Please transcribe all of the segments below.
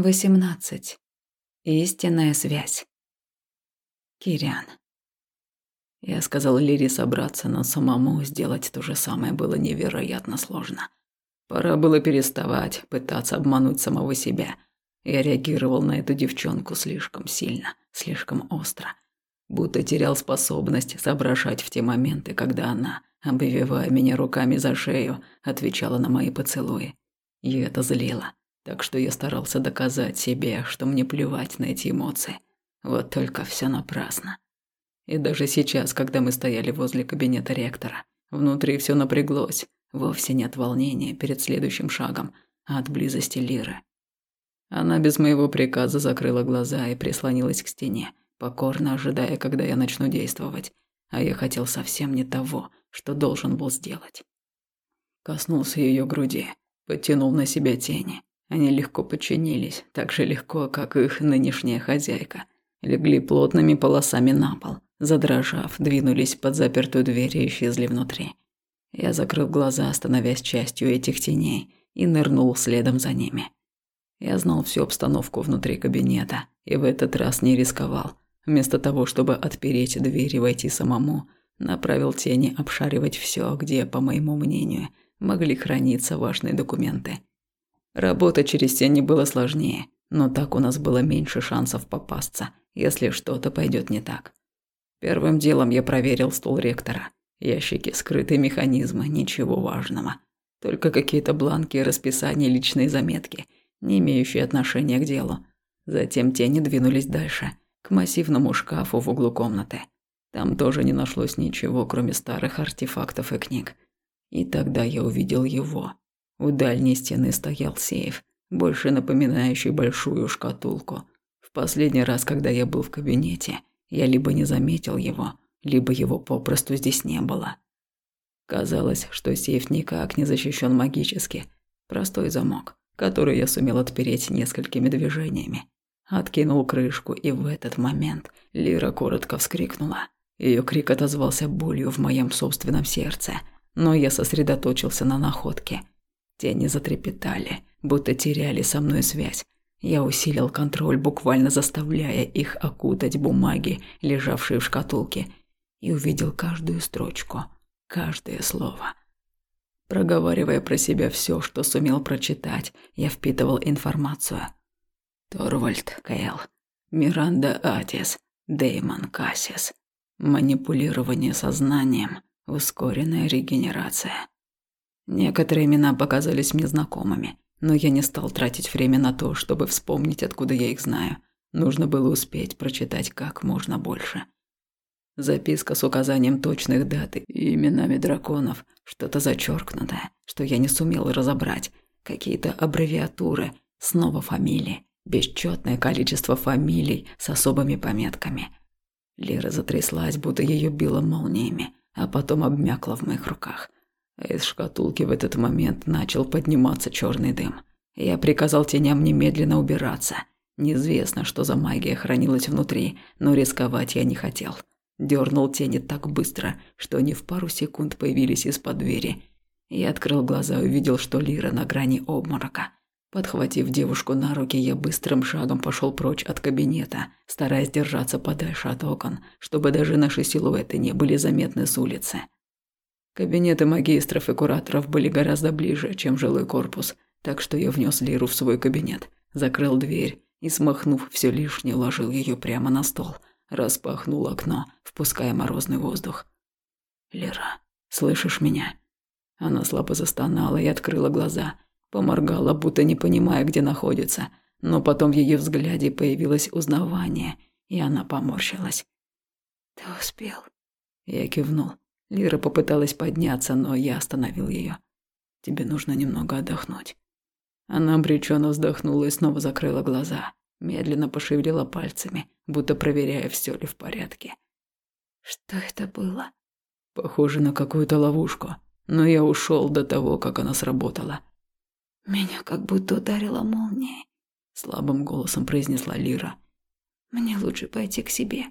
18. Истинная связь. Кириан. Я сказал Лире собраться, но самому сделать то же самое было невероятно сложно. Пора было переставать, пытаться обмануть самого себя. Я реагировал на эту девчонку слишком сильно, слишком остро. Будто терял способность соображать в те моменты, когда она, обвивая меня руками за шею, отвечала на мои поцелуи. И это злило. Так что я старался доказать себе, что мне плевать на эти эмоции. Вот только все напрасно. И даже сейчас, когда мы стояли возле кабинета ректора, внутри все напряглось, вовсе не от волнения перед следующим шагом, а от близости Лиры. Она без моего приказа закрыла глаза и прислонилась к стене, покорно ожидая, когда я начну действовать, а я хотел совсем не того, что должен был сделать. Коснулся ее груди, подтянул на себя тени, они легко подчинились, так же легко, как их нынешняя хозяйка. Легли плотными полосами на пол, задрожав, двинулись под запертую дверь и исчезли внутри. Я закрыл глаза, становясь частью этих теней, и нырнул следом за ними. Я знал всю обстановку внутри кабинета и в этот раз не рисковал. Вместо того, чтобы отпереть дверь и войти самому, направил тени обшаривать все, где, по моему мнению, могли храниться важные документы. Работа через тени было сложнее, но так у нас было меньше шансов попасться, если что-то пойдет не так. Первым делом я проверил стол ректора. Ящики, скрытые механизмы, ничего важного. Только какие-то бланки, расписания, личные заметки, не имеющие отношения к делу. Затем тени двинулись дальше, к массивному шкафу в углу комнаты. Там тоже не нашлось ничего, кроме старых артефактов и книг. И тогда я увидел его, у дальней стены стоял сейф, больше напоминающий большую шкатулку. В последний раз, когда я был в кабинете, я либо не заметил его, либо его попросту здесь не было. Казалось, что сейф никак не защищен магически. Простой замок, который я сумел отпереть несколькими движениями. Откинул крышку, и в этот момент Лира коротко вскрикнула. Ее крик отозвался болью в моем собственном сердце, но я сосредоточился на находке – Тени затрепетали, будто теряли со мной связь. Я усилил контроль, буквально заставляя их окутать бумаги, лежавшие в шкатулке, и увидел каждую строчку, каждое слово. Проговаривая про себя все, что сумел прочитать, я впитывал информацию. Торвальд Кэл, Миранда Атис, Деймон Кассис. Манипулирование сознанием, ускоренная регенерация. Некоторые имена показались мне знакомыми, но я не стал тратить время на то, чтобы вспомнить, откуда я их знаю. Нужно было успеть прочитать как можно больше. Записка с указанием точных дат и именами драконов, что-то зачеркнутое, что я не сумел разобрать, какие-то аббревиатуры, снова фамилии, бесчетное количество фамилий с особыми пометками. Лера затряслась, будто ее било молниями, а потом обмякла в моих руках – из шкатулки в этот момент начал подниматься черный дым. Я приказал теням немедленно убираться. Неизвестно, что за магия хранилась внутри, но рисковать я не хотел. Дернул тени так быстро, что они в пару секунд появились из-под двери. Я открыл глаза и увидел, что Лира на грани обморока. Подхватив девушку на руки, я быстрым шагом пошел прочь от кабинета, стараясь держаться подальше от окон, чтобы даже наши силуэты не были заметны с улицы. Кабинеты магистров и кураторов были гораздо ближе, чем жилой корпус, так что я внес Лиру в свой кабинет, закрыл дверь и, смахнув все лишнее, ложил ее прямо на стол, распахнул окно, впуская морозный воздух. «Лера, слышишь меня?» Она слабо застонала и открыла глаза, поморгала, будто не понимая, где находится, но потом в ее взгляде появилось узнавание, и она поморщилась. «Ты успел?» Я кивнул. Лира попыталась подняться, но я остановил ее. Тебе нужно немного отдохнуть. Она обреченно вздохнула и снова закрыла глаза. Медленно пошевелила пальцами, будто проверяя, все ли в порядке. Что это было? Похоже на какую-то ловушку, но я ушел до того, как она сработала. Меня как будто ударила молнией, слабым голосом произнесла Лира. Мне лучше пойти к себе.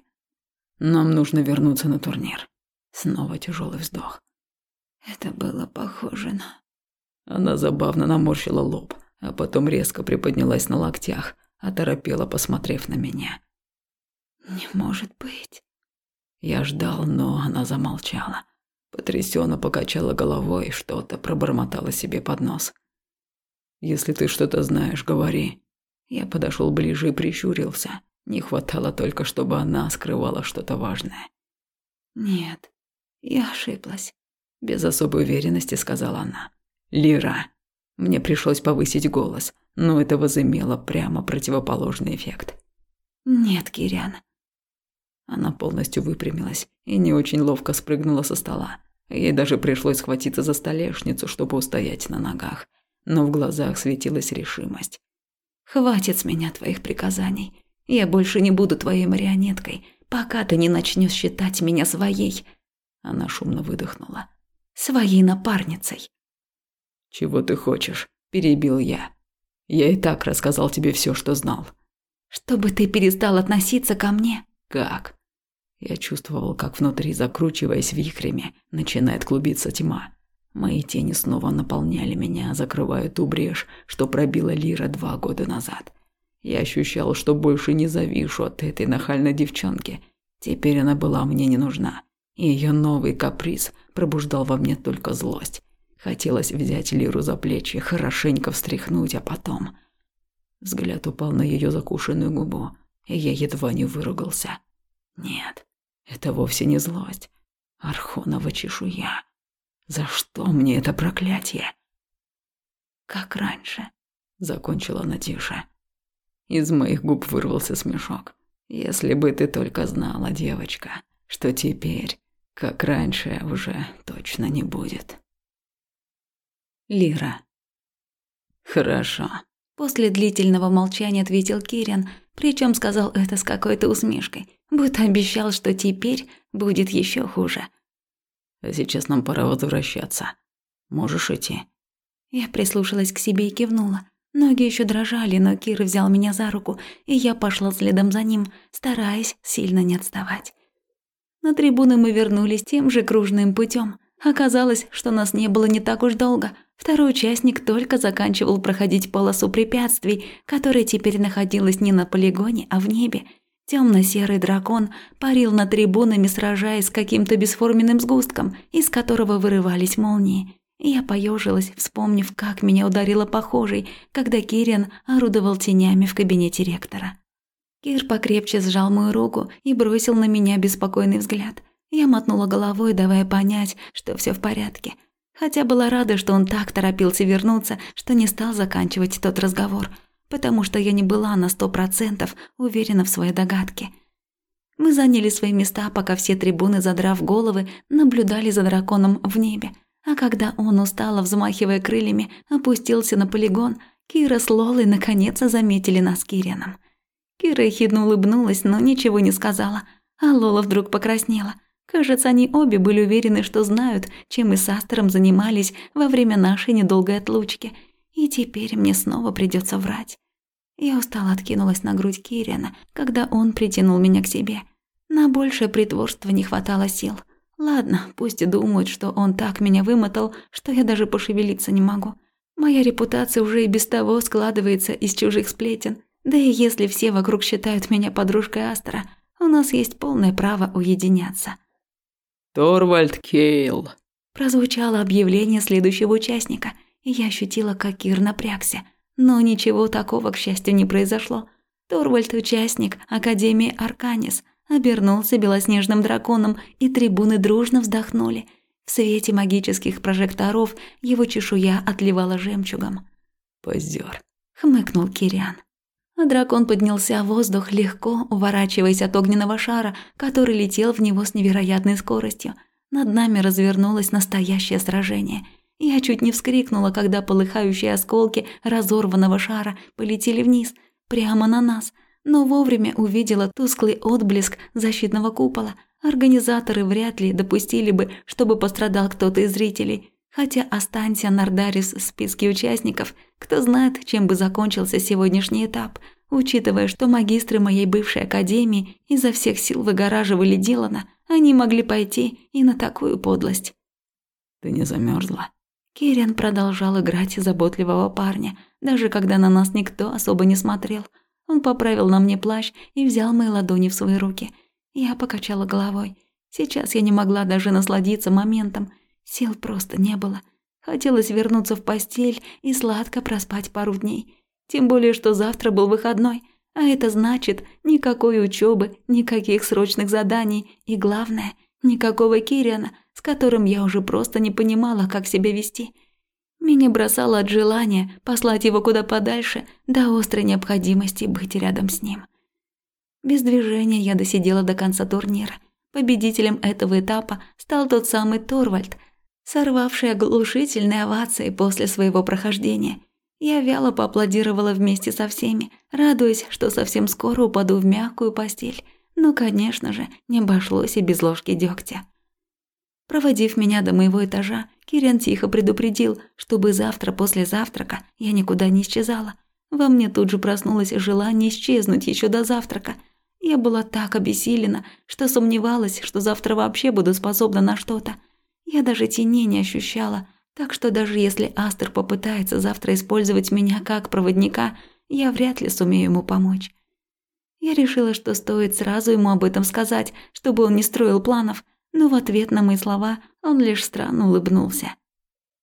Нам нужно вернуться на турнир. Снова тяжелый вздох. Это было похоже на... Она забавно наморщила лоб, а потом резко приподнялась на локтях, оторопела, посмотрев на меня. «Не может быть». Я ждал, но она замолчала. Потрясенно покачала головой и что-то пробормотала себе под нос. «Если ты что-то знаешь, говори». Я подошел ближе и прищурился. Не хватало только, чтобы она скрывала что-то важное. «Нет, я ошиблась», – без особой уверенности сказала она. «Лира». Мне пришлось повысить голос, но это возымело прямо противоположный эффект. «Нет, Кирян». Она полностью выпрямилась и не очень ловко спрыгнула со стола. Ей даже пришлось схватиться за столешницу, чтобы устоять на ногах. Но в глазах светилась решимость. «Хватит с меня твоих приказаний. Я больше не буду твоей марионеткой, пока ты не начнешь считать меня своей». Она шумно выдохнула. «Своей напарницей». «Чего ты хочешь?» – перебил я. «Я и так рассказал тебе все, что знал». «Чтобы ты перестал относиться ко мне». «Как?» Я чувствовал, как внутри, закручиваясь вихрями, начинает клубиться тьма. Мои тени снова наполняли меня, закрывая ту брешь, что пробила Лира два года назад. Я ощущал, что больше не завишу от этой нахальной девчонки. Теперь она была мне не нужна. И ее новый каприз пробуждал во мне только злость. Хотелось взять Лиру за плечи, хорошенько встряхнуть, а потом... Взгляд упал на ее закушенную губу, и я едва не выругался. Нет, это вовсе не злость. Архонова чешуя. За что мне это проклятие? Как раньше, закончила она. Из моих губ вырвался смешок. Если бы ты только знала, девочка, что теперь, как раньше, уже точно не будет. Лира. Хорошо. После длительного молчания ответил Кирин, причем сказал это с какой-то усмешкой, будто обещал, что теперь будет еще хуже. А сейчас нам пора возвращаться. Можешь идти. Я прислушалась к себе и кивнула. Ноги еще дрожали, но Кир взял меня за руку, и я пошла следом за ним, стараясь сильно не отставать. На трибуны мы вернулись тем же кружным путем. Оказалось, что нас не было не так уж долго. Второй участник только заканчивал проходить полосу препятствий, которая теперь находилась не на полигоне, а в небе. Темно-серый дракон парил над трибунами, сражаясь с каким-то бесформенным сгустком, из которого вырывались молнии. Я поежилась, вспомнив, как меня ударило похожей, когда Кириан орудовал тенями в кабинете ректора. Кир покрепче сжал мою руку и бросил на меня беспокойный взгляд. Я мотнула головой, давая понять, что все в порядке. Хотя была рада, что он так торопился вернуться, что не стал заканчивать тот разговор, потому что я не была на сто процентов уверена в своей догадке. Мы заняли свои места, пока все трибуны, задрав головы, наблюдали за драконом в небе. А когда он, устало взмахивая крыльями, опустился на полигон, Кира с Лолой наконец заметили нас Кирианом. Кира ехидно улыбнулась, но ничего не сказала, а Лола вдруг покраснела – Кажется, они обе были уверены, что знают, чем мы с Астером занимались во время нашей недолгой отлучки, и теперь мне снова придется врать. Я устало откинулась на грудь Кириана, когда он притянул меня к себе. На большее притворство не хватало сил. Ладно, пусть думают, что он так меня вымотал, что я даже пошевелиться не могу. Моя репутация уже и без того складывается из чужих сплетен. Да и если все вокруг считают меня подружкой Астера, у нас есть полное право уединяться. Торвальд Кейл. Прозвучало объявление следующего участника, и я ощутила, как Кир напрягся. Но ничего такого, к счастью, не произошло. Торвальд, участник Академии Арканис, обернулся белоснежным драконом, и трибуны дружно вздохнули. В свете магических прожекторов его чешуя отливала жемчугом. «Позер», — хмыкнул Кириан. А дракон поднялся в воздух легко, уворачиваясь от огненного шара, который летел в него с невероятной скоростью. Над нами развернулось настоящее сражение. Я чуть не вскрикнула, когда полыхающие осколки разорванного шара полетели вниз, прямо на нас, но вовремя увидела тусклый отблеск защитного купола. Организаторы вряд ли допустили бы, чтобы пострадал кто-то из зрителей. Хотя останься Нардарис в списке участников, кто знает, чем бы закончился сегодняшний этап, учитывая, что магистры моей бывшей академии изо всех сил выгораживали Дилана, они могли пойти и на такую подлость. «Ты не замерзла? Кириан продолжал играть заботливого парня, даже когда на нас никто особо не смотрел. Он поправил на мне плащ и взял мои ладони в свои руки. Я покачала головой. Сейчас я не могла даже насладиться моментом. Сил просто не было. Хотелось вернуться в постель и сладко проспать пару дней. Тем более, что завтра был выходной, а это значит никакой учебы, никаких срочных заданий и, главное, никакого Кириана, с которым я уже просто не понимала, как себя вести. Меня бросало от желания послать его куда подальше до острой необходимости быть рядом с ним. Без движения я досидела до конца турнира. Победителем этого этапа стал тот самый Торвальд – сорвавший оглушительные овации после своего прохождения. Я вяло поаплодировала вместе со всеми, радуясь, что совсем скоро упаду в мягкую постель. Но, конечно же, не обошлось и без ложки дегтя. Проводив меня до моего этажа, Кирен тихо предупредил, чтобы завтра после завтрака я никуда не исчезала. Во мне тут же проснулось желание исчезнуть еще до завтрака. Я была так обессилена, что сомневалась, что завтра вообще буду способна на что-то – я даже теней не ощущала, так что даже если Астер попытается завтра использовать меня как проводника, я вряд ли сумею ему помочь. Я решила, что стоит сразу ему об этом сказать, чтобы он не строил планов, но в ответ на мои слова он лишь странно улыбнулся.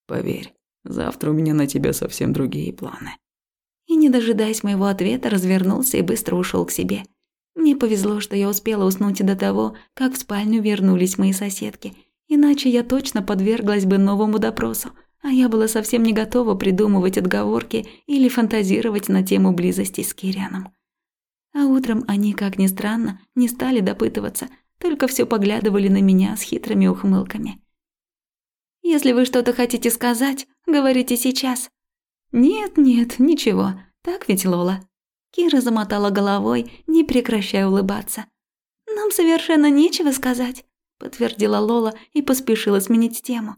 «Поверь, завтра у меня на тебя совсем другие планы». И, не дожидаясь моего ответа, развернулся и быстро ушел к себе. Мне повезло, что я успела уснуть до того, как в спальню вернулись мои соседки – Иначе я точно подверглась бы новому допросу, а я была совсем не готова придумывать отговорки или фантазировать на тему близости с Кирианом. А утром они, как ни странно, не стали допытываться, только все поглядывали на меня с хитрыми ухмылками. «Если вы что-то хотите сказать, говорите сейчас». «Нет, нет, ничего, так ведь, Лола?» Кира замотала головой, не прекращая улыбаться. «Нам совершенно нечего сказать подтвердила Лола и поспешила сменить тему.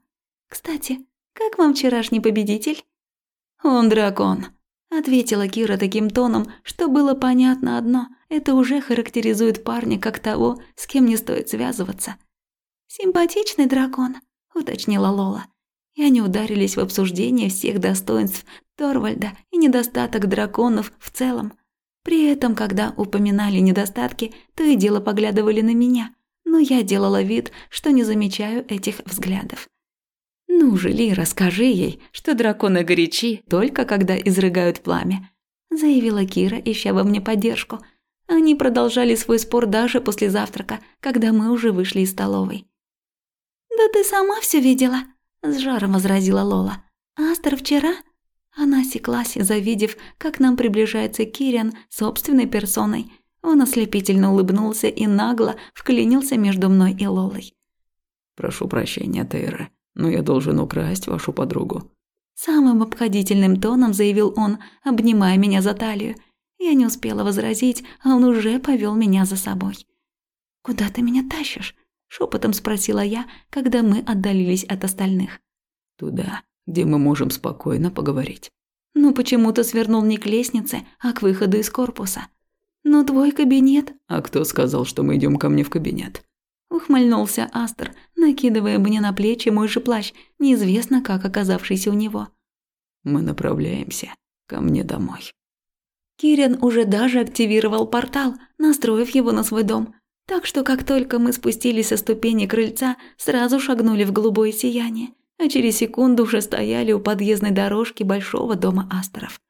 Кстати, как вам вчерашний победитель? Он дракон, ответила Кира таким тоном, что было понятно одно: это уже характеризует парня как того, с кем не стоит связываться. Симпатичный дракон, уточнила Лола. И они ударились в обсуждение всех достоинств Торвальда и недостаток драконов в целом. При этом, когда упоминали недостатки, то и дело поглядывали на меня, но я делала вид, что не замечаю этих взглядов. «Ну же, Лира, скажи ей, что драконы горячи только когда изрыгают пламя», заявила Кира, ища во мне поддержку. Они продолжали свой спор даже после завтрака, когда мы уже вышли из столовой. «Да ты сама все видела», – с жаром возразила Лола. «Астер вчера?» Она осеклась, завидев, как нам приближается Кириан собственной персоной, он ослепительно улыбнулся и нагло вклинился между мной и Лолой. «Прошу прощения, Тейра, но я должен украсть вашу подругу». Самым обходительным тоном заявил он, обнимая меня за талию. Я не успела возразить, а он уже повел меня за собой. «Куда ты меня тащишь?» – шепотом спросила я, когда мы отдалились от остальных. «Туда, где мы можем спокойно поговорить». Ну почему-то свернул не к лестнице, а к выходу из корпуса. «Но твой кабинет...» «А кто сказал, что мы идем ко мне в кабинет?» Ухмыльнулся Астер, накидывая мне на плечи мой же плащ, неизвестно как оказавшийся у него. «Мы направляемся ко мне домой». Кирен уже даже активировал портал, настроив его на свой дом. Так что как только мы спустились со ступени крыльца, сразу шагнули в голубое сияние, а через секунду уже стояли у подъездной дорожки большого дома Астеров.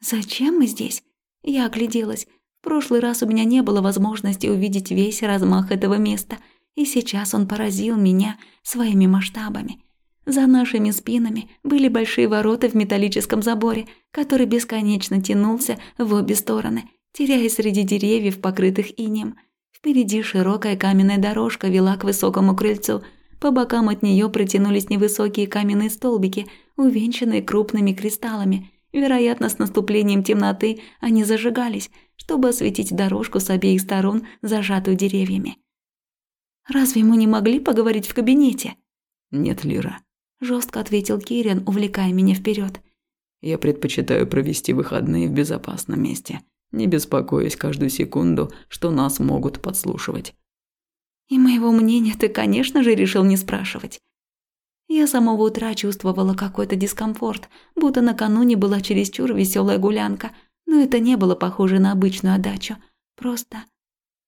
«Зачем мы здесь?» Я огляделась. В прошлый раз у меня не было возможности увидеть весь размах этого места, и сейчас он поразил меня своими масштабами. За нашими спинами были большие ворота в металлическом заборе, который бесконечно тянулся в обе стороны, теряясь среди деревьев, покрытых инеем. Впереди широкая каменная дорожка вела к высокому крыльцу. По бокам от нее протянулись невысокие каменные столбики, увенчанные крупными кристаллами. Вероятно, с наступлением темноты они зажигались – чтобы осветить дорожку с обеих сторон, зажатую деревьями. «Разве мы не могли поговорить в кабинете?» «Нет, Лира», – жестко ответил Кириан, увлекая меня вперед. «Я предпочитаю провести выходные в безопасном месте, не беспокоясь каждую секунду, что нас могут подслушивать». «И моего мнения ты, конечно же, решил не спрашивать». Я с самого утра чувствовала какой-то дискомфорт, будто накануне была чересчур веселая гулянка, но это не было похоже на обычную отдачу. Просто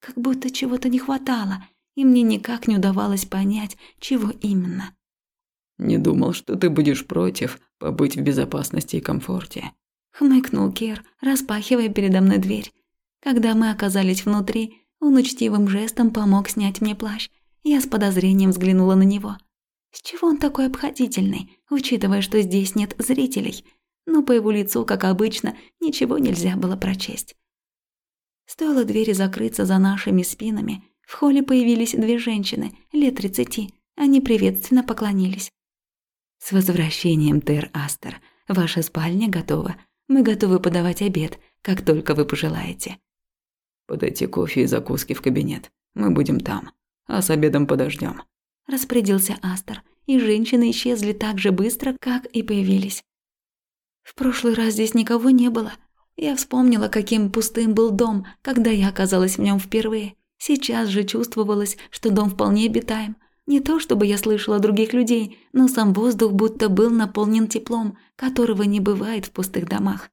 как будто чего-то не хватало, и мне никак не удавалось понять, чего именно. «Не думал, что ты будешь против побыть в безопасности и комфорте», — хмыкнул Кир, распахивая передо мной дверь. Когда мы оказались внутри, он учтивым жестом помог снять мне плащ. Я с подозрением взглянула на него. С чего он такой обходительный, учитывая, что здесь нет зрителей? Но по его лицу, как обычно, ничего нельзя было прочесть. Стоило двери закрыться за нашими спинами, в холле появились две женщины, лет тридцати. Они приветственно поклонились. «С возвращением, Тер Астер. Ваша спальня готова. Мы готовы подавать обед, как только вы пожелаете». «Подайте кофе и закуски в кабинет. Мы будем там. А с обедом подождем. Распорядился Астер, и женщины исчезли так же быстро, как и появились. В прошлый раз здесь никого не было. Я вспомнила, каким пустым был дом, когда я оказалась в нем впервые. Сейчас же чувствовалось, что дом вполне обитаем. Не то чтобы я слышала других людей, но сам воздух будто был наполнен теплом, которого не бывает в пустых домах.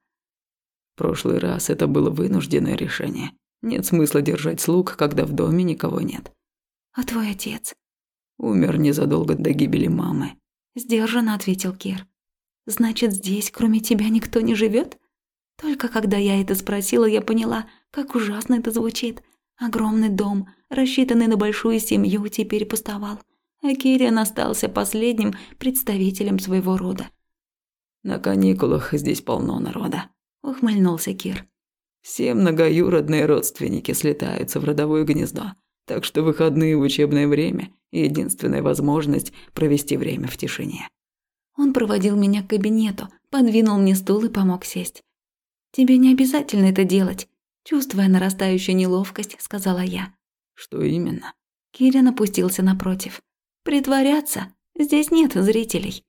В прошлый раз это было вынужденное решение. Нет смысла держать слуг, когда в доме никого нет. А твой отец? Умер незадолго до гибели мамы. Сдержанно ответил Кир. Значит, здесь кроме тебя никто не живет? Только когда я это спросила, я поняла, как ужасно это звучит. Огромный дом, рассчитанный на большую семью, теперь пустовал. А Кириан остался последним представителем своего рода. «На каникулах здесь полно народа», — ухмыльнулся Кир. «Все многоюродные родственники слетаются в родовое гнездо, так что выходные в учебное время – единственная возможность провести время в тишине». Он проводил меня к кабинету, подвинул мне стул и помог сесть. «Тебе не обязательно это делать», – чувствуя нарастающую неловкость, сказала я. «Что именно?» Кирин опустился напротив. «Притворяться? Здесь нет зрителей».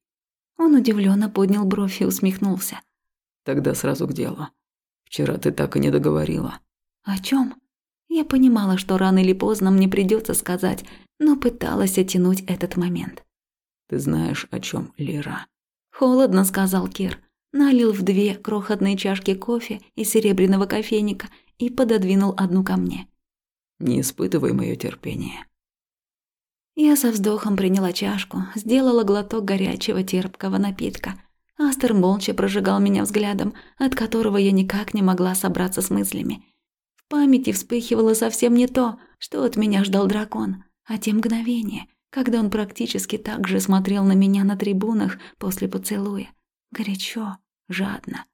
Он удивленно поднял бровь и усмехнулся. «Тогда сразу к делу. Вчера ты так и не договорила». «О чем? Я понимала, что рано или поздно мне придется сказать, но пыталась оттянуть этот момент. «Ты знаешь, о чем, Лера?» «Холодно», — сказал Кир. Налил в две крохотные чашки кофе из серебряного кофейника и пододвинул одну ко мне. «Не испытывай мое терпение». Я со вздохом приняла чашку, сделала глоток горячего терпкого напитка. Астер молча прожигал меня взглядом, от которого я никак не могла собраться с мыслями. В памяти вспыхивало совсем не то, что от меня ждал дракон, а те мгновения, когда он практически так же смотрел на меня на трибунах после поцелуя. Горячо, жадно.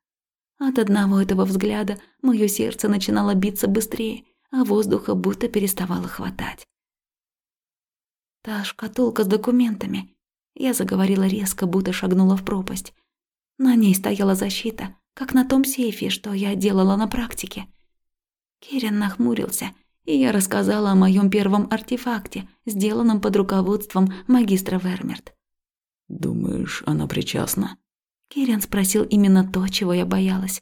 От одного этого взгляда мое сердце начинало биться быстрее, а воздуха будто переставало хватать. Та шкатулка с документами. Я заговорила резко, будто шагнула в пропасть. На ней стояла защита, как на том сейфе, что я делала на практике. Кирин нахмурился, и я рассказала о моем первом артефакте, сделанном под руководством магистра Вермерт. «Думаешь, она причастна?» Кирин спросил именно то, чего я боялась.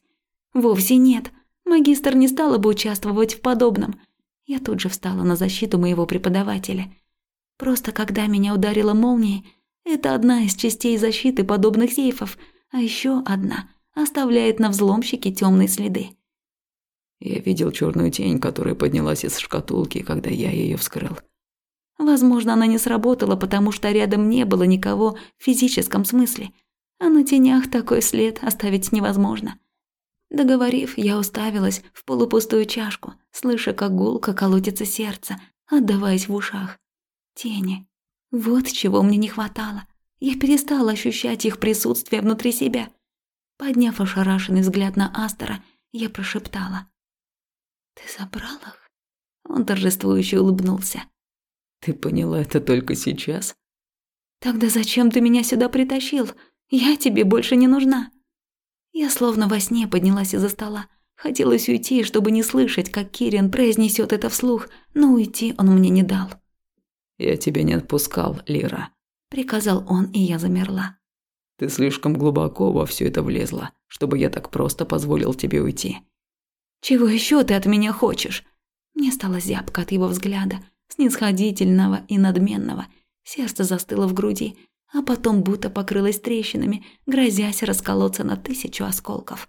«Вовсе нет. Магистр не стала бы участвовать в подобном. Я тут же встала на защиту моего преподавателя. Просто когда меня ударила молнией, это одна из частей защиты подобных сейфов, а еще одна оставляет на взломщике темные следы. Я видел черную тень, которая поднялась из шкатулки, когда я ее вскрыл. Возможно, она не сработала, потому что рядом не было никого в физическом смысле, а на тенях такой след оставить невозможно. Договорив, я уставилась в полупустую чашку, слыша, как гулко колотится сердце, отдаваясь в ушах. Тени. Вот чего мне не хватало. Я перестала ощущать их присутствие внутри себя. Подняв ошарашенный взгляд на Астера, я прошептала. «Ты забрал их?» Он торжествующе улыбнулся. «Ты поняла это только сейчас?» «Тогда зачем ты меня сюда притащил? Я тебе больше не нужна». Я словно во сне поднялась из-за стола. Хотелось уйти, чтобы не слышать, как Кирин произнесет это вслух, но уйти он мне не дал. «Я тебя не отпускал, Лира», – приказал он, и я замерла. «Ты слишком глубоко во все это влезла, чтобы я так просто позволил тебе уйти». «Чего еще ты от меня хочешь?» Мне стало зябко от его взгляда, снисходительного и надменного. Сердце застыло в груди, а потом будто покрылась трещинами, грозясь расколоться на тысячу осколков.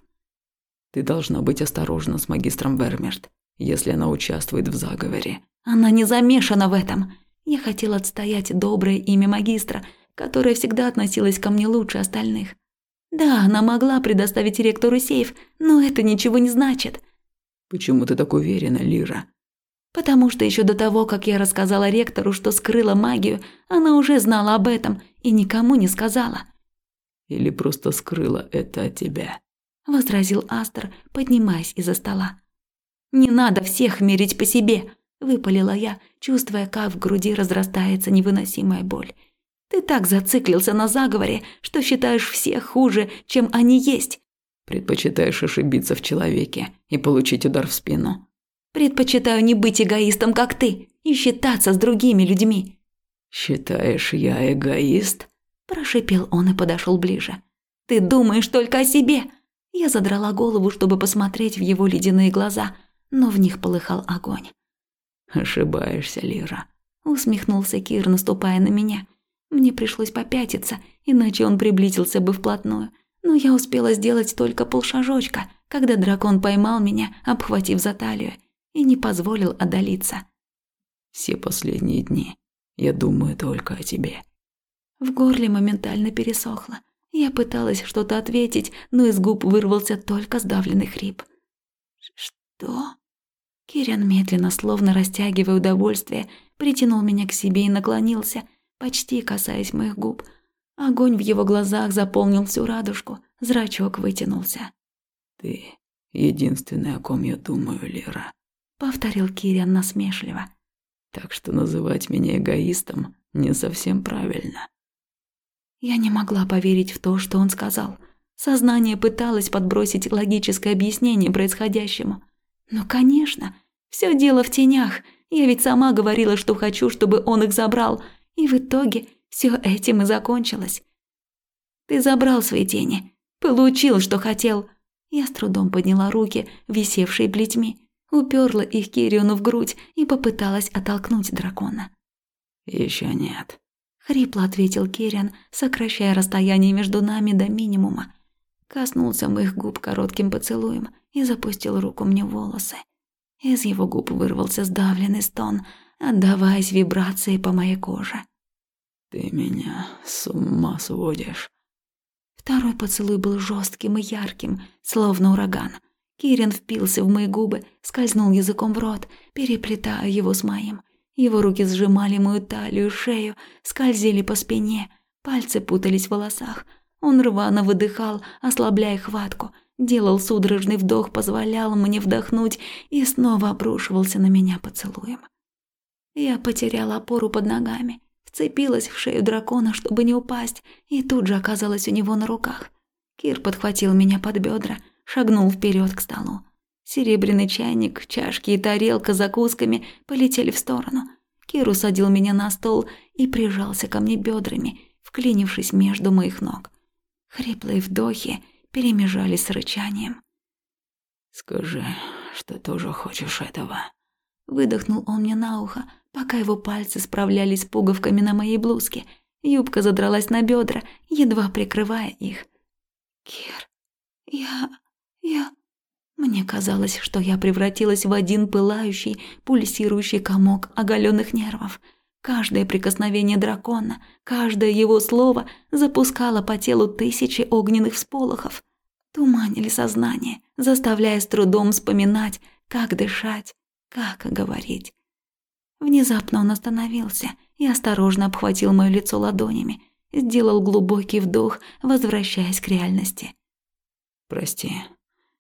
Ты должна быть осторожна с магистром Вермерт, если она участвует в заговоре. Она не замешана в этом. Я хотела отстоять доброе имя магистра, которое всегда относилось ко мне лучше остальных. Да, она могла предоставить ректору сейф, но это ничего не значит. Почему ты так уверена, Лира? Потому что еще до того, как я рассказала ректору, что скрыла магию, она уже знала об этом и никому не сказала. Или просто скрыла это от тебя, возразил Астер, поднимаясь из-за стола. Не надо всех мерить по себе, выпалила я, чувствуя, как в груди разрастается невыносимая боль. Ты так зациклился на заговоре, что считаешь всех хуже, чем они есть. Предпочитаешь ошибиться в человеке и получить удар в спину. Предпочитаю не быть эгоистом, как ты, и считаться с другими людьми. Считаешь, я эгоист? Прошипел он и подошел ближе. Ты думаешь только о себе. Я задрала голову, чтобы посмотреть в его ледяные глаза, но в них полыхал огонь. Ошибаешься, Лира. Усмехнулся Кир, наступая на меня. Мне пришлось попятиться, иначе он приблизился бы вплотную. Но я успела сделать только полшажочка, когда дракон поймал меня, обхватив за талию, и не позволил одолиться. Все последние дни я думаю только о тебе. В горле моментально пересохло. Я пыталась что-то ответить, но из губ вырвался только сдавленный хрип. «Что?» Кирян медленно, словно растягивая удовольствие, притянул меня к себе и наклонился, почти касаясь моих губ. Огонь в его глазах заполнил всю радужку, зрачок вытянулся. «Ты единственная, о ком я думаю, Лера», — повторил Кириан насмешливо. «Так что называть меня эгоистом не совсем правильно». Я не могла поверить в то, что он сказал. Сознание пыталось подбросить логическое объяснение происходящему. Но, конечно, все дело в тенях. Я ведь сама говорила, что хочу, чтобы он их забрал, и в итоге все этим и закончилось. Ты забрал свои тени, получил, что хотел. Я с трудом подняла руки, висевшие плетьми, уперла их Кириону в грудь и попыталась оттолкнуть дракона. Еще нет, хрипло ответил Кириан, сокращая расстояние между нами до минимума. Коснулся моих губ коротким поцелуем и запустил руку мне в волосы. Из его губ вырвался сдавленный стон, отдаваясь вибрации по моей коже. «Ты меня с ума сводишь». Второй поцелуй был жестким и ярким, словно ураган. Кирин впился в мои губы, скользнул языком в рот, переплетая его с моим. Его руки сжимали мою талию, шею, скользили по спине, пальцы путались в волосах. Он рвано выдыхал, ослабляя хватку, делал судорожный вдох, позволял мне вдохнуть и снова обрушивался на меня поцелуем. Я потеряла опору под ногами, вцепилась в шею дракона, чтобы не упасть, и тут же оказалась у него на руках. Кир подхватил меня под бедра, шагнул вперед к столу. Серебряный чайник, чашки и тарелка с закусками полетели в сторону. Кир усадил меня на стол и прижался ко мне бедрами, вклинившись между моих ног. Хриплые вдохи перемежались с рычанием. «Скажи, что тоже хочешь этого?» Выдохнул он мне на ухо, пока его пальцы справлялись с пуговками на моей блузке. Юбка задралась на бедра, едва прикрывая их. «Кир, я... я...» Мне казалось, что я превратилась в один пылающий, пульсирующий комок оголенных нервов. Каждое прикосновение дракона, каждое его слово запускало по телу тысячи огненных всполохов. Туманили сознание, заставляя с трудом вспоминать, как дышать, как говорить. Внезапно он остановился и осторожно обхватил моё лицо ладонями, сделал глубокий вдох, возвращаясь к реальности. «Прости,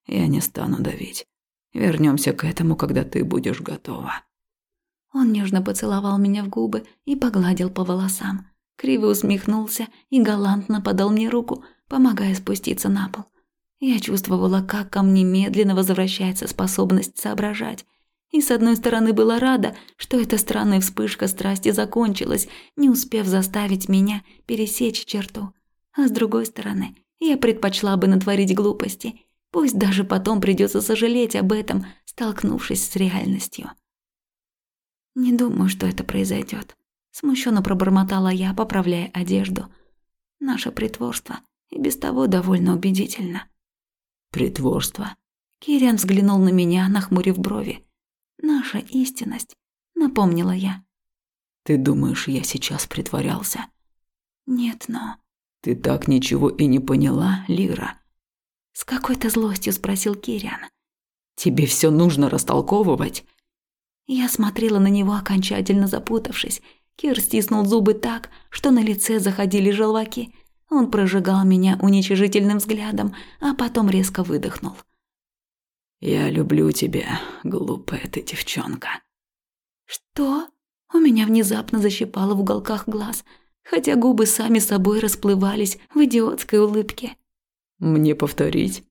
я не стану давить. Вернемся к этому, когда ты будешь готова». Он нежно поцеловал меня в губы и погладил по волосам. Криво усмехнулся и галантно подал мне руку, помогая спуститься на пол. Я чувствовала, как ко мне медленно возвращается способность соображать, и с одной стороны была рада, что эта странная вспышка страсти закончилась, не успев заставить меня пересечь черту. А с другой стороны, я предпочла бы натворить глупости. Пусть даже потом придется сожалеть об этом, столкнувшись с реальностью. Не думаю, что это произойдет. Смущенно пробормотала я, поправляя одежду. Наше притворство и без того довольно убедительно. Притворство? Кириан взглянул на меня, нахмурив брови. Наша истинность, напомнила я. Ты думаешь, я сейчас притворялся? Нет, но... Ты так ничего и не поняла, Лира? С какой-то злостью спросил Кириан. Тебе все нужно растолковывать. Я смотрела на него, окончательно запутавшись. Кир стиснул зубы так, что на лице заходили желваки. Он прожигал меня уничижительным взглядом, а потом резко выдохнул. «Я люблю тебя, глупая ты девчонка». «Что?» У меня внезапно защипало в уголках глаз, хотя губы сами собой расплывались в идиотской улыбке. «Мне повторить?»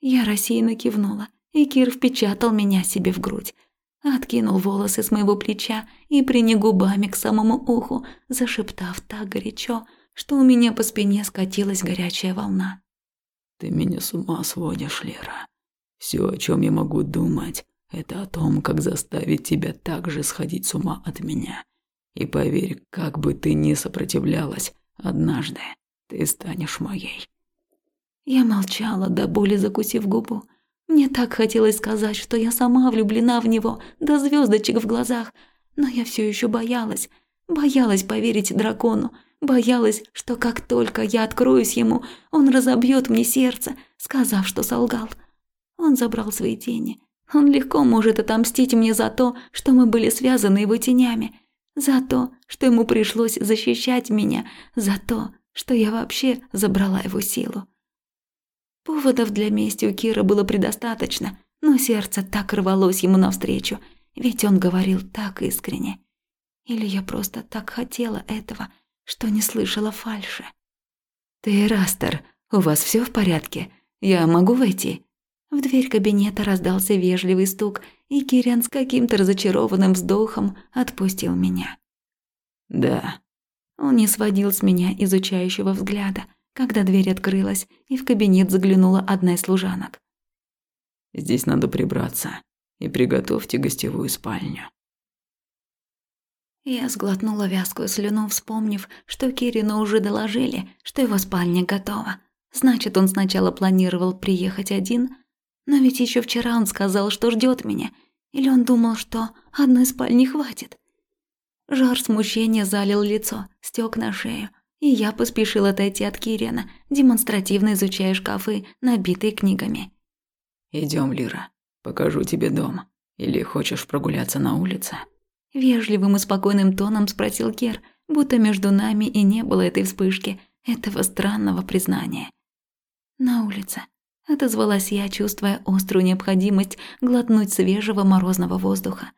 Я рассеянно кивнула, и Кир впечатал меня себе в грудь. Откинул волосы с моего плеча и приник губами к самому уху, зашептав так горячо, что у меня по спине скатилась горячая волна. «Ты меня с ума сводишь, Лера. Все, о чем я могу думать, это о том, как заставить тебя так же сходить с ума от меня. И поверь, как бы ты ни сопротивлялась, однажды ты станешь моей». Я молчала, до боли закусив губу. Мне так хотелось сказать, что я сама влюблена в него, до звездочек в глазах, но я все еще боялась. Боялась поверить дракону, боялась, что как только я откроюсь ему, он разобьет мне сердце, сказав, что солгал. Он забрал свои тени. Он легко может отомстить мне за то, что мы были связаны его тенями, за то, что ему пришлось защищать меня, за то, что я вообще забрала его силу. Поводов для мести у Кира было предостаточно, но сердце так рвалось ему навстречу, ведь он говорил так искренне. Или я просто так хотела этого, что не слышала фальши. «Ты, Растер, у вас все в порядке? Я могу войти?» В дверь кабинета раздался вежливый стук, и Кириан с каким-то разочарованным вздохом отпустил меня. «Да». Он не сводил с меня изучающего взгляда, когда дверь открылась, и в кабинет заглянула одна из служанок. «Здесь надо прибраться, и приготовьте гостевую спальню». Я сглотнула вязкую слюну, вспомнив, что Кирину уже доложили, что его спальня готова. Значит, он сначала планировал приехать один, но ведь еще вчера он сказал, что ждет меня. Или он думал, что одной спальни хватит? Жар смущения залил лицо, стек на шею, и я поспешила отойти от Кирена, демонстративно изучая шкафы, набитые книгами. Идем, Лира, покажу тебе дом. Или хочешь прогуляться на улице?» Вежливым и спокойным тоном спросил Кер, будто между нами и не было этой вспышки, этого странного признания. «На улице», – отозвалась я, чувствуя острую необходимость глотнуть свежего морозного воздуха.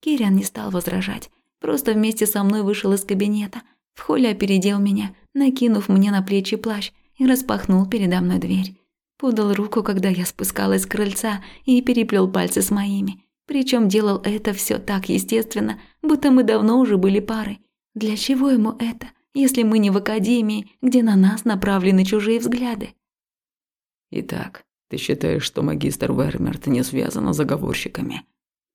Кириан не стал возражать, просто вместе со мной вышел из кабинета – в холле опередил меня, накинув мне на плечи плащ и распахнул передо мной дверь. Подал руку, когда я спускалась с крыльца и переплел пальцы с моими. Причем делал это все так естественно, будто мы давно уже были парой. Для чего ему это, если мы не в академии, где на нас направлены чужие взгляды? Итак, ты считаешь, что магистр Вермерт не связан с заговорщиками?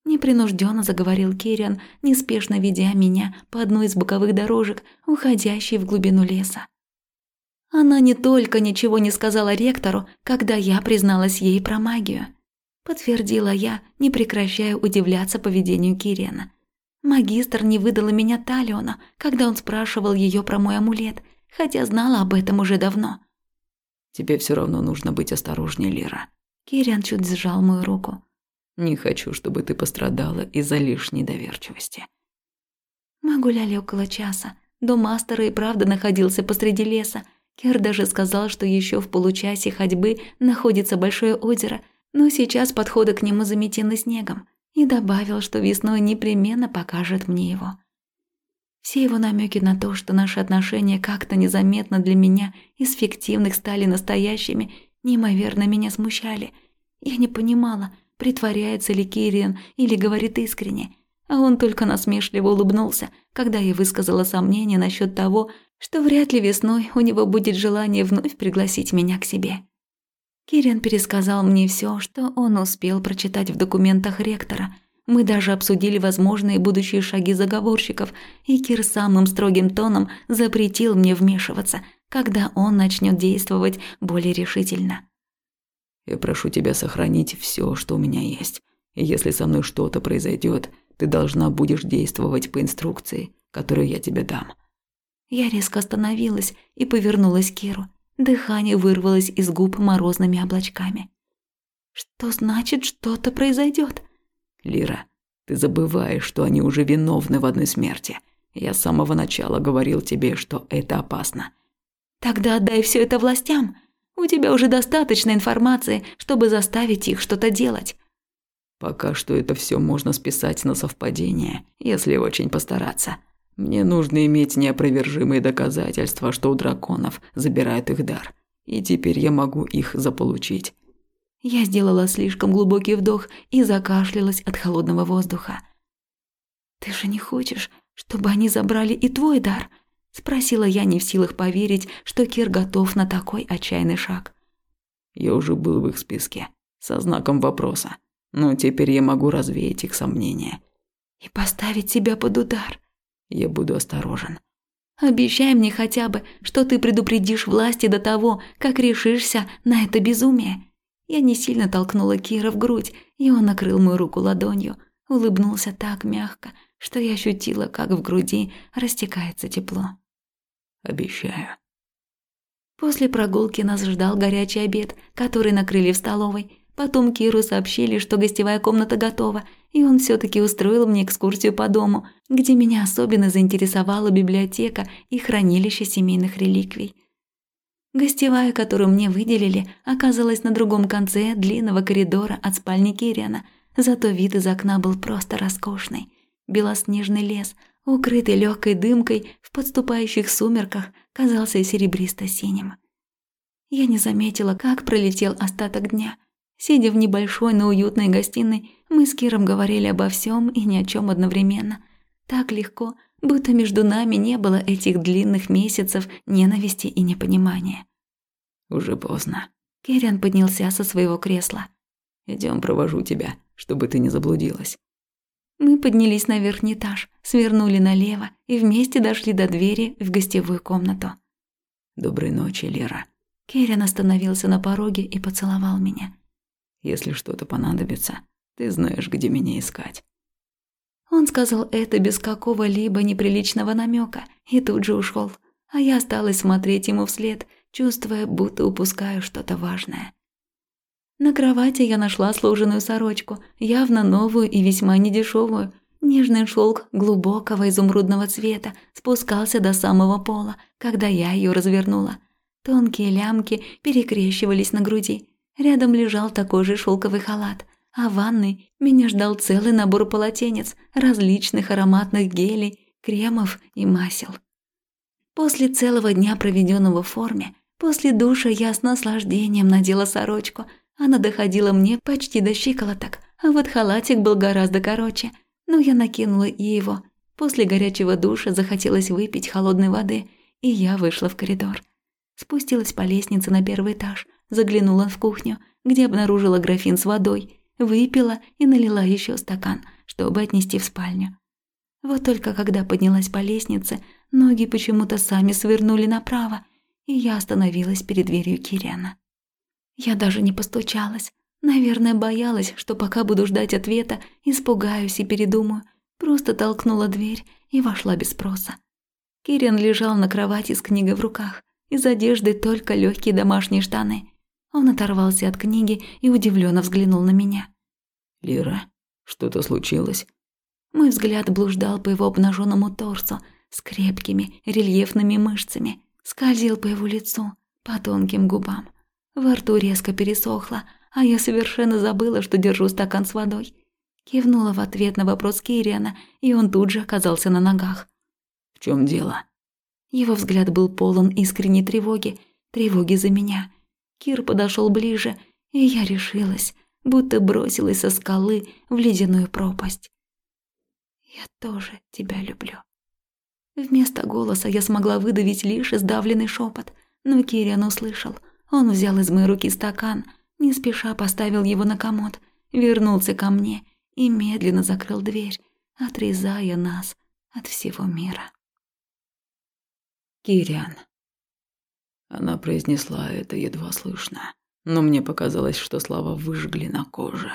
Непринужденно заговорил Кириан, неспешно ведя меня по одной из боковых дорожек, уходящей в глубину леса. Она не только ничего не сказала ректору, когда я призналась ей про магию. Подтвердила я, не прекращая удивляться поведению Кириана. Магистр не выдала меня Талиона, когда он спрашивал ее про мой амулет, хотя знала об этом уже давно. «Тебе все равно нужно быть осторожнее, Лира». Кириан чуть сжал мою руку. Не хочу, чтобы ты пострадала из-за лишней доверчивости. Мы гуляли около часа. Дом мастера и правда находился посреди леса. Кер даже сказал, что еще в получасе ходьбы находится большое озеро, но сейчас подходы к нему заметены снегом, и добавил, что весной непременно покажет мне его. Все его намеки на то, что наши отношения как-то незаметно для меня из фиктивных стали настоящими, неимоверно меня смущали. Я не понимала, притворяется ли Кириан или говорит искренне. А он только насмешливо улыбнулся, когда я высказала сомнение насчет того, что вряд ли весной у него будет желание вновь пригласить меня к себе. Кириан пересказал мне все, что он успел прочитать в документах ректора. Мы даже обсудили возможные будущие шаги заговорщиков, и Кир самым строгим тоном запретил мне вмешиваться, когда он начнет действовать более решительно. Я прошу тебя сохранить все, что у меня есть. И если со мной что-то произойдет, ты должна будешь действовать по инструкции, которую я тебе дам. Я резко остановилась и повернулась к Киру. Дыхание вырвалось из губ морозными облачками. Что значит что-то произойдет? Лира, ты забываешь, что они уже виновны в одной смерти. Я с самого начала говорил тебе, что это опасно. Тогда отдай все это властям. У тебя уже достаточно информации, чтобы заставить их что-то делать. Пока что это все можно списать на совпадение, если очень постараться. Мне нужно иметь неопровержимые доказательства, что у драконов забирают их дар. И теперь я могу их заполучить. Я сделала слишком глубокий вдох и закашлялась от холодного воздуха. «Ты же не хочешь, чтобы они забрали и твой дар?» – спросила я, не в силах поверить, что Кир готов на такой отчаянный шаг. «Я уже был в их списке, со знаком вопроса, но теперь я могу развеять их сомнения». «И поставить себя под удар?» «Я буду осторожен». «Обещай мне хотя бы, что ты предупредишь власти до того, как решишься на это безумие». Я не сильно толкнула Кира в грудь, и он накрыл мою руку ладонью, улыбнулся так мягко, что я ощутила, как в груди растекается тепло. «Обещаю». После прогулки нас ждал горячий обед, который накрыли в столовой. Потом Киру сообщили, что гостевая комната готова, и он все таки устроил мне экскурсию по дому, где меня особенно заинтересовала библиотека и хранилище семейных реликвий. Гостевая, которую мне выделили, оказалась на другом конце длинного коридора от спальни Кириана, зато вид из окна был просто роскошный. Белоснежный лес, укрытый легкой дымкой в подступающих сумерках, казался серебристо-синим. Я не заметила, как пролетел остаток дня. Сидя в небольшой, но уютной гостиной, мы с Киром говорили обо всем и ни о чем одновременно. Так легко, будто между нами не было этих длинных месяцев ненависти и непонимания. «Уже поздно». Керриан поднялся со своего кресла. Идем, провожу тебя, чтобы ты не заблудилась». Мы поднялись на верхний этаж, свернули налево и вместе дошли до двери в гостевую комнату. «Доброй ночи, Лера». Керриан остановился на пороге и поцеловал меня. «Если что-то понадобится, ты знаешь, где меня искать». Он сказал это без какого-либо неприличного намека и тут же ушел, а я осталась смотреть ему вслед, чувствуя, будто упускаю что-то важное. На кровати я нашла сложенную сорочку, явно новую и весьма недешевую. Нежный шелк глубокого изумрудного цвета спускался до самого пола, когда я ее развернула. Тонкие лямки перекрещивались на груди. Рядом лежал такой же шелковый халат – а в ванной меня ждал целый набор полотенец, различных ароматных гелей, кремов и масел. После целого дня, проведенного в форме, после душа я с наслаждением надела сорочку. Она доходила мне почти до щиколоток, а вот халатик был гораздо короче, но я накинула и его. После горячего душа захотелось выпить холодной воды, и я вышла в коридор. Спустилась по лестнице на первый этаж, заглянула в кухню, где обнаружила графин с водой – выпила и налила еще стакан, чтобы отнести в спальню. Вот только когда поднялась по лестнице, ноги почему-то сами свернули направо, и я остановилась перед дверью Кириана. Я даже не постучалась. Наверное, боялась, что пока буду ждать ответа, испугаюсь и передумаю. Просто толкнула дверь и вошла без спроса. Кириан лежал на кровати с книгой в руках. Из одежды только легкие домашние штаны. Он оторвался от книги и удивленно взглянул на меня. «Лира, что-то случилось?» Мой взгляд блуждал по его обнаженному торсу с крепкими рельефными мышцами, скользил по его лицу, по тонким губам. Во рту резко пересохло, а я совершенно забыла, что держу стакан с водой. Кивнула в ответ на вопрос Кириана, и он тут же оказался на ногах. «В чем дело?» Его взгляд был полон искренней тревоги, тревоги за меня – Кир подошел ближе, и я решилась, будто бросилась со скалы в ледяную пропасть. «Я тоже тебя люблю». Вместо голоса я смогла выдавить лишь издавленный шепот, но Кириан услышал. Он взял из моей руки стакан, не спеша поставил его на комод, вернулся ко мне и медленно закрыл дверь, отрезая нас от всего мира. Кириан Она произнесла это едва слышно, но мне показалось, что слова выжгли на коже.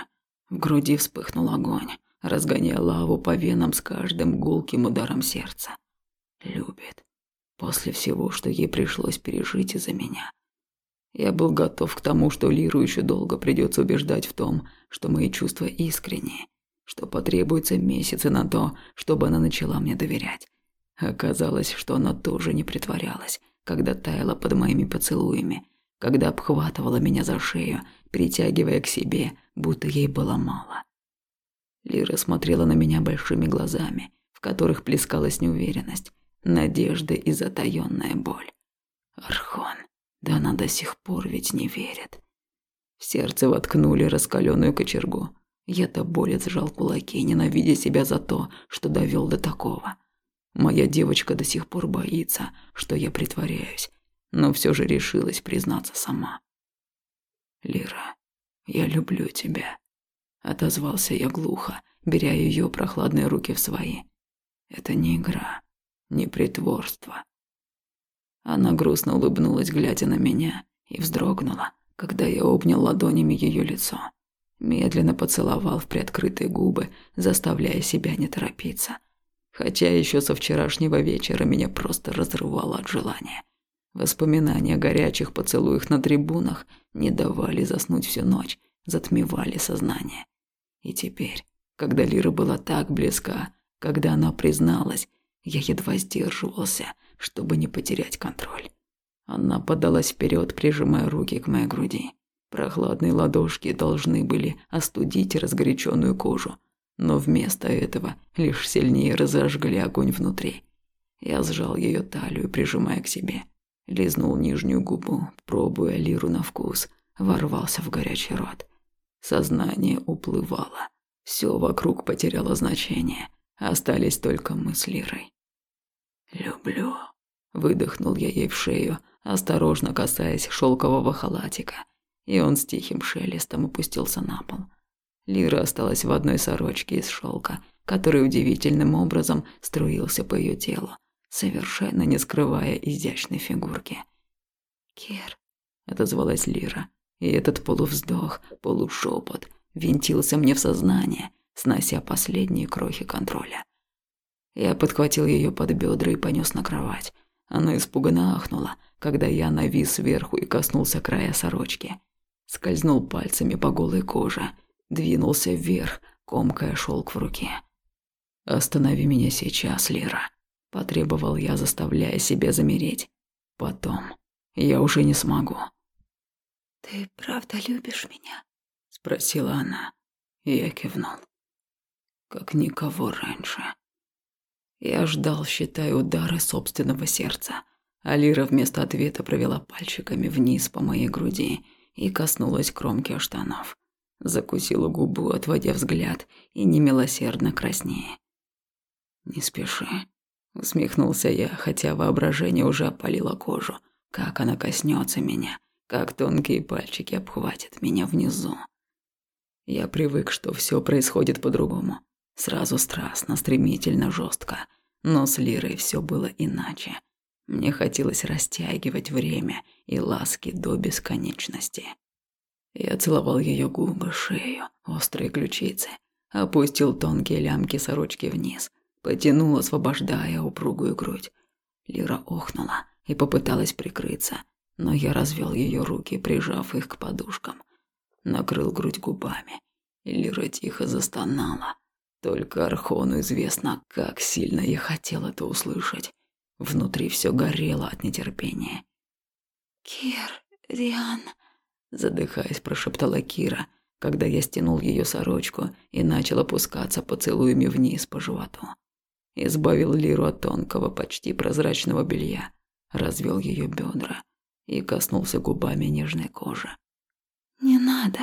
В груди вспыхнул огонь, разгоняя лаву по венам с каждым гулким ударом сердца. Любит. После всего, что ей пришлось пережить из-за меня. Я был готов к тому, что Лиру еще долго придется убеждать в том, что мои чувства искренние, что потребуется месяцы на то, чтобы она начала мне доверять. Оказалось, что она тоже не притворялась, когда таяла под моими поцелуями, когда обхватывала меня за шею, притягивая к себе, будто ей было мало. Лира смотрела на меня большими глазами, в которых плескалась неуверенность, надежда и затаённая боль. Архон, да она до сих пор ведь не верит. В сердце воткнули раскаленную кочергу. Я-то болец сжал кулаки, ненавидя себя за то, что довел до такого. Моя девочка до сих пор боится, что я притворяюсь, но все же решилась признаться сама. «Лира, я люблю тебя», — отозвался я глухо, беря ее прохладные руки в свои. «Это не игра, не притворство. Она грустно улыбнулась, глядя на меня, и вздрогнула, когда я обнял ладонями ее лицо. Медленно поцеловал в приоткрытые губы, заставляя себя не торопиться. Хотя еще со вчерашнего вечера меня просто разрывало от желания. Воспоминания о горячих поцелуях на трибунах не давали заснуть всю ночь, затмевали сознание. И теперь, когда Лира была так близка, когда она призналась, я едва сдерживался, чтобы не потерять контроль. Она подалась вперед, прижимая руки к моей груди. Прохладные ладошки должны были остудить разгоряченную кожу, но вместо этого лишь сильнее разожгли огонь внутри. Я сжал ее талию, прижимая к себе. Лизнул нижнюю губу, пробуя лиру на вкус, ворвался в горячий рот. Сознание уплывало. Все вокруг потеряло значение. Остались только мы с Лирой. «Люблю», – выдохнул я ей в шею, осторожно касаясь шелкового халатика, и он с тихим шелестом опустился на пол. Лира осталась в одной сорочке из шелка, который удивительным образом струился по ее телу, совершенно не скрывая изящной фигурки. «Кир», – отозвалась Лира, и этот полувздох, полушепот винтился мне в сознание, снося последние крохи контроля. Я подхватил ее под бедра и понес на кровать. Она испуганно ахнула, когда я навис сверху и коснулся края сорочки. Скользнул пальцами по голой коже, двинулся вверх, комкая шелк в руке. «Останови меня сейчас, Лера», – потребовал я, заставляя себя замереть. «Потом. Я уже не смогу». «Ты правда любишь меня?» – спросила она. Я кивнул. «Как никого раньше». Я ждал, считая удары собственного сердца. Алира вместо ответа провела пальчиками вниз по моей груди и коснулась кромки штанов. Закусила губу, отводя взгляд, и немилосердно краснее. «Не спеши», — усмехнулся я, хотя воображение уже опалило кожу. Как она коснется меня, как тонкие пальчики обхватят меня внизу. Я привык, что все происходит по-другому. Сразу страстно, стремительно, жестко. Но с Лирой все было иначе. Мне хотелось растягивать время и ласки до бесконечности. Я целовал ее губы, шею, острые ключицы, опустил тонкие лямки сорочки вниз, потянул, освобождая упругую грудь. Лира охнула и попыталась прикрыться, но я развел ее руки, прижав их к подушкам. Накрыл грудь губами, и Лира тихо застонала, только Архону известно, как сильно я хотел это услышать. Внутри все горело от нетерпения. «Кир, Риан...» Задыхаясь, прошептала Кира, когда я стянул ее сорочку и начал опускаться поцелуями вниз по животу. Избавил Лиру от тонкого, почти прозрачного белья, развел ее бедра и коснулся губами нежной кожи. «Не надо!»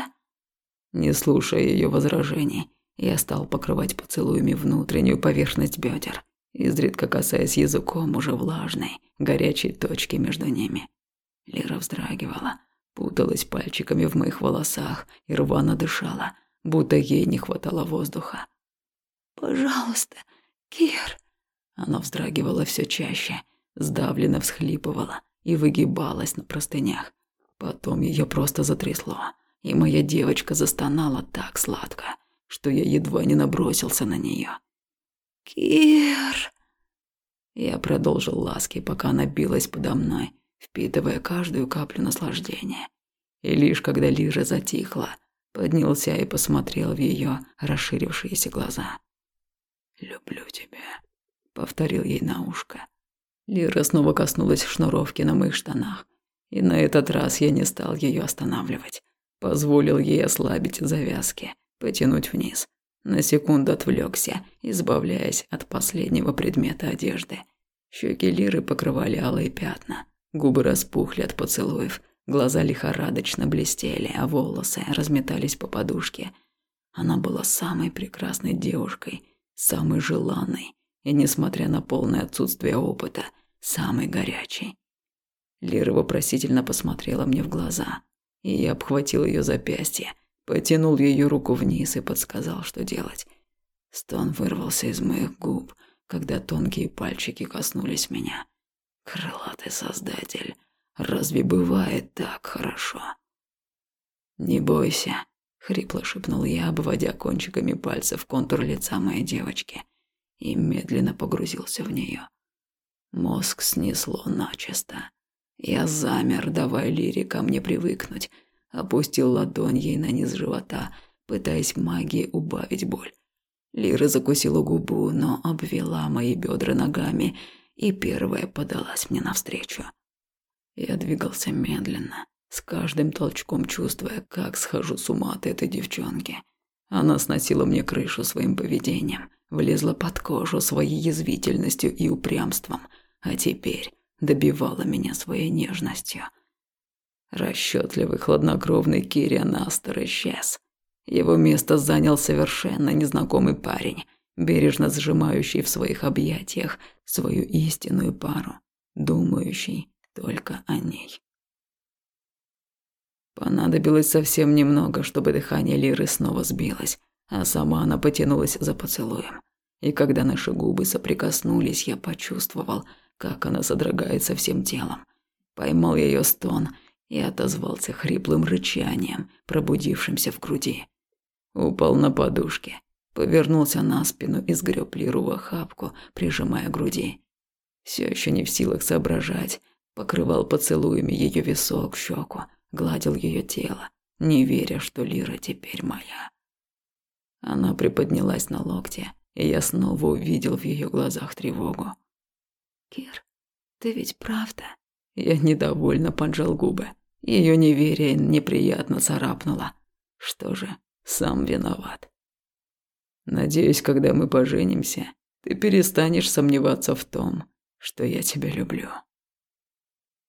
Не слушая ее возражений, я стал покрывать поцелуями внутреннюю поверхность бедер, изредка касаясь языком уже влажной, горячей точки между ними. Лера вздрагивала, путалась пальчиками в моих волосах и рвано дышала, будто ей не хватало воздуха. «Пожалуйста, Кир!» Она вздрагивала все чаще, сдавленно всхлипывала и выгибалась на простынях. Потом ее просто затрясло, и моя девочка застонала так сладко, что я едва не набросился на нее. «Кир!» Я продолжил ласки, пока она билась подо мной, впитывая каждую каплю наслаждения. И лишь когда Лира затихла, поднялся и посмотрел в ее расширившиеся глаза. «Люблю тебя», — повторил ей на ушко. Лира снова коснулась шнуровки на моих штанах, и на этот раз я не стал ее останавливать. Позволил ей ослабить завязки, потянуть вниз. На секунду отвлекся, избавляясь от последнего предмета одежды. Щеки Лиры покрывали алые пятна, губы распухли от поцелуев, глаза лихорадочно блестели, а волосы разметались по подушке. Она была самой прекрасной девушкой, самой желанной и, несмотря на полное отсутствие опыта, самой горячей. Лира вопросительно посмотрела мне в глаза, и я обхватил ее запястье, потянул ее руку вниз и подсказал, что делать. Стон вырвался из моих губ, когда тонкие пальчики коснулись меня. Крылатый создатель, разве бывает так хорошо? Не бойся, хрипло шепнул я, обводя кончиками пальцев контур лица моей девочки, и медленно погрузился в нее. Мозг снесло начисто. Я замер, давая Лире ко мне привыкнуть. Опустил ладонь ей на низ живота, пытаясь магией убавить боль. Лира закусила губу, но обвела мои бедра ногами и первая подалась мне навстречу. Я двигался медленно, с каждым толчком чувствуя, как схожу с ума от этой девчонки. Она сносила мне крышу своим поведением, влезла под кожу своей язвительностью и упрямством – а теперь добивала меня своей нежностью. Расчетливый, хладнокровный Кириан Астер исчез. Его место занял совершенно незнакомый парень, бережно сжимающий в своих объятиях свою истинную пару, думающий только о ней. Понадобилось совсем немного, чтобы дыхание Лиры снова сбилось, а сама она потянулась за поцелуем. И когда наши губы соприкоснулись, я почувствовал, как она содрогается всем телом. Поймал ее стон и отозвался хриплым рычанием, пробудившимся в груди. Упал на подушке, повернулся на спину и сгреб Лиру в охапку, прижимая груди. Все еще не в силах соображать, покрывал поцелуями ее висок, щеку, гладил ее тело, не веря, что Лира теперь моя. Она приподнялась на локте, и я снова увидел в ее глазах тревогу. Кир, ты ведь правда?» Я недовольно поджал губы. Ее неверие неприятно царапнуло. Что же, сам виноват. Надеюсь, когда мы поженимся, ты перестанешь сомневаться в том, что я тебя люблю.